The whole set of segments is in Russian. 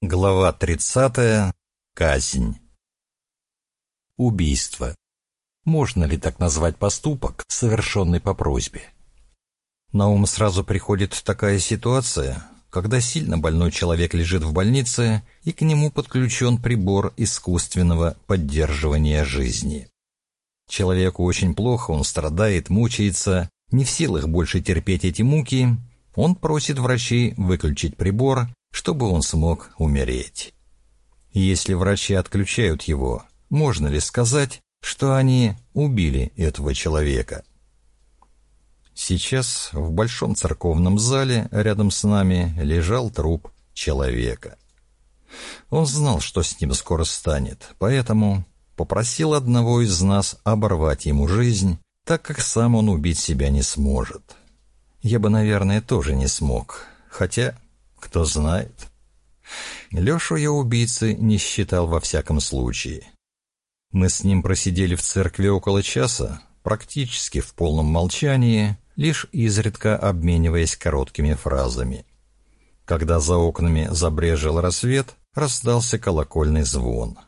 Глава 30. Казнь. Убийство. Можно ли так назвать поступок, совершенный по просьбе? На ум сразу приходит такая ситуация, когда сильно больной человек лежит в больнице и к нему подключен прибор искусственного поддерживания жизни. Человеку очень плохо, он страдает, мучается, не в силах больше терпеть эти муки, он просит врачей выключить прибор чтобы он смог умереть. Если врачи отключают его, можно ли сказать, что они убили этого человека? Сейчас в большом церковном зале рядом с нами лежал труп человека. Он знал, что с ним скоро станет, поэтому попросил одного из нас оборвать ему жизнь, так как сам он убить себя не сможет. Я бы, наверное, тоже не смог, хотя кто знает. Лешу я убийцы не считал во всяком случае. Мы с ним просидели в церкви около часа, практически в полном молчании, лишь изредка обмениваясь короткими фразами. Когда за окнами забрежил рассвет, раздался колокольный звон.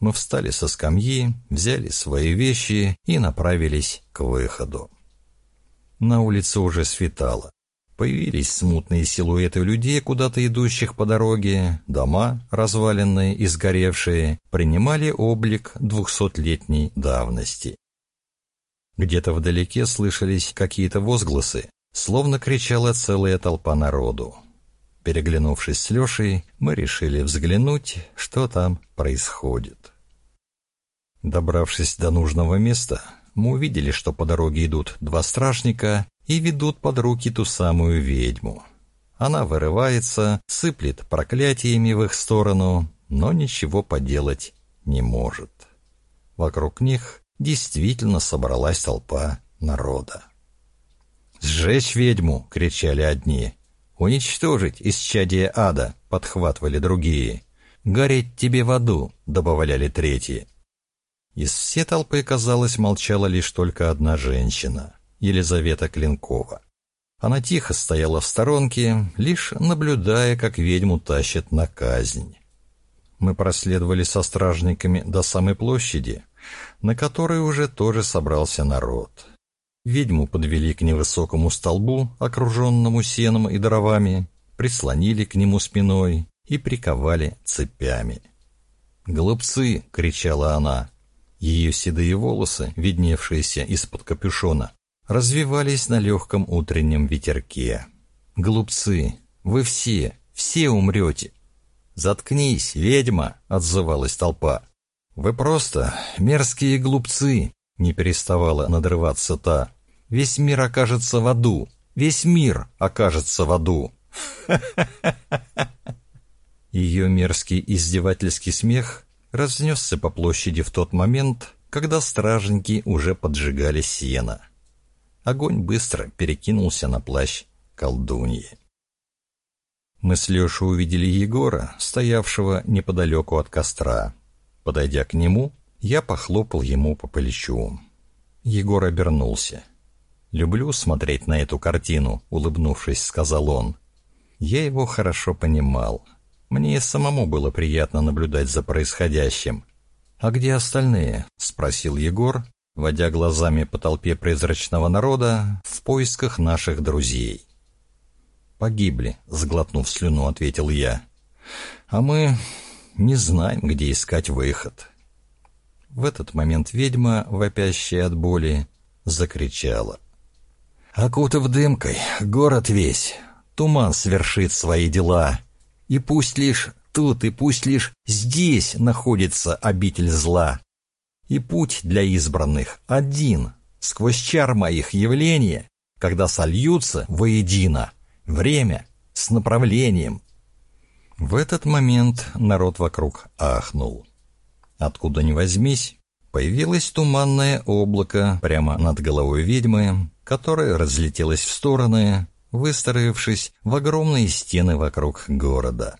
Мы встали со скамьи, взяли свои вещи и направились к выходу. На улице уже светало. Появились смутные силуэты людей, куда-то идущих по дороге, дома, разваленные и сгоревшие, принимали облик двухсотлетней давности. Где-то вдалеке слышались какие-то возгласы, словно кричала целая толпа народу. Переглянувшись с Лешей, мы решили взглянуть, что там происходит. Добравшись до нужного места, мы увидели, что по дороге идут два стражника и ведут под руки ту самую ведьму. Она вырывается, сыплет проклятиями в их сторону, но ничего поделать не может. Вокруг них действительно собралась толпа народа. «Сжечь ведьму!» — кричали одни. «Уничтожить исчадие ада!» — подхватывали другие. «Гореть тебе в аду!» — добавляли третьи. Из всей толпы, казалось, молчала лишь только одна женщина. Елизавета Клинкова. Она тихо стояла в сторонке, лишь наблюдая, как ведьму тащат на казнь. Мы проследовали со стражниками до самой площади, на которой уже тоже собрался народ. Ведьму подвели к невысокому столбу, окруженному сеном и дровами, прислонили к нему спиной и приковали цепями. «Глупцы!» — кричала она. Ее седые волосы, видневшиеся из-под капюшона, развивались на легком утреннем ветерке. «Глупцы! Вы все, все умрете!» «Заткнись, ведьма!» — отзывалась толпа. «Вы просто мерзкие глупцы!» — не переставала надрываться та. «Весь мир окажется в аду! Весь мир окажется в аду!» Ее мерзкий издевательский смех разнесся по площади в тот момент, когда стражники уже поджигали сено. Огонь быстро перекинулся на плащ колдуньи. Мы с Лешей увидели Егора, стоявшего неподалеку от костра. Подойдя к нему, я похлопал ему по плечу. Егор обернулся. «Люблю смотреть на эту картину», — улыбнувшись, сказал он. Я его хорошо понимал. Мне самому было приятно наблюдать за происходящим. «А где остальные?» — спросил Егор, водя глазами по толпе призрачного народа в поисках наших друзей. «Погибли», — сглотнув слюну, ответил я. «А мы не знаем, где искать выход». В этот момент ведьма, вопящая от боли, закричала. «Окутав дымкой, город весь, туман свершит свои дела, и пусть лишь тут, и пусть лишь здесь находится обитель зла, и путь для избранных один, сквозь чар моих явления, когда сольются воедино время с направлением. В этот момент народ вокруг ахнул. Откуда ни возьмись, появилось туманное облако прямо над головой ведьмы, которое разлетелось в стороны, выстроившись в огромные стены вокруг города.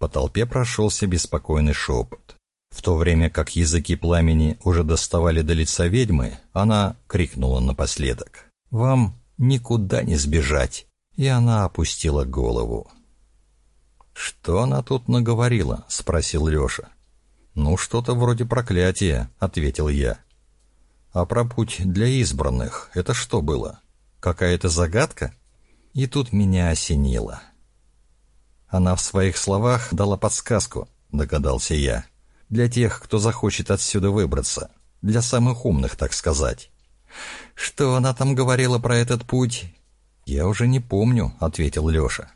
По толпе прошелся беспокойный шепот. В то время как языки пламени уже доставали до лица ведьмы, она крикнула напоследок. «Вам никуда не сбежать!» И она опустила голову. «Что «Что она тут наговорила?» — спросил Леша. «Ну, что-то вроде проклятия», — ответил я. «А про путь для избранных — это что было? Какая-то загадка?» И тут меня осенило. Она в своих словах дала подсказку, догадался я. Для тех, кто захочет отсюда выбраться. Для самых умных, так сказать. Что она там говорила про этот путь? Я уже не помню, ответил Леша.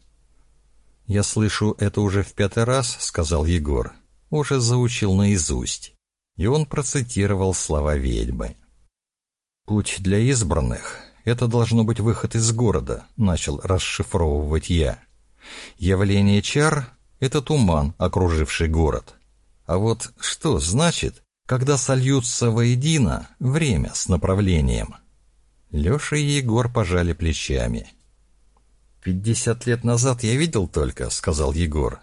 Я слышу это уже в пятый раз, сказал Егор. Уже заучил наизусть. И он процитировал слова ведьмы. «Путь для избранных — это должно быть выход из города», — начал расшифровывать я. «Явление чар — это туман, окруживший город. А вот что значит, когда сольются воедино время с направлением?» Леша и Егор пожали плечами. «Пятьдесят лет назад я видел только», — сказал Егор,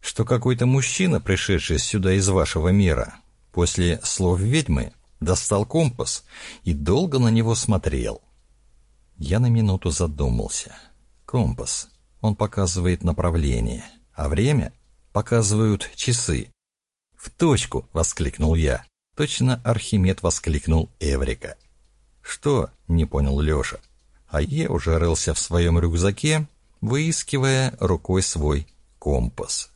«что какой-то мужчина, пришедший сюда из вашего мира, после слов ведьмы, достал компас и долго на него смотрел. Я на минуту задумался. Компас. Он показывает направление, а время показывают часы. «В точку!» — воскликнул я. Точно Архимед воскликнул Эврика. «Что?» — не понял Леша. А я уже рылся в своем рюкзаке, выискивая рукой свой компас.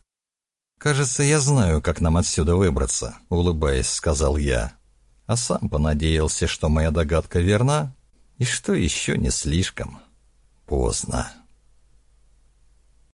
«Кажется, я знаю, как нам отсюда выбраться», — улыбаясь, сказал я а сам понадеялся, что моя догадка верна, и что еще не слишком поздно.